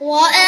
وأ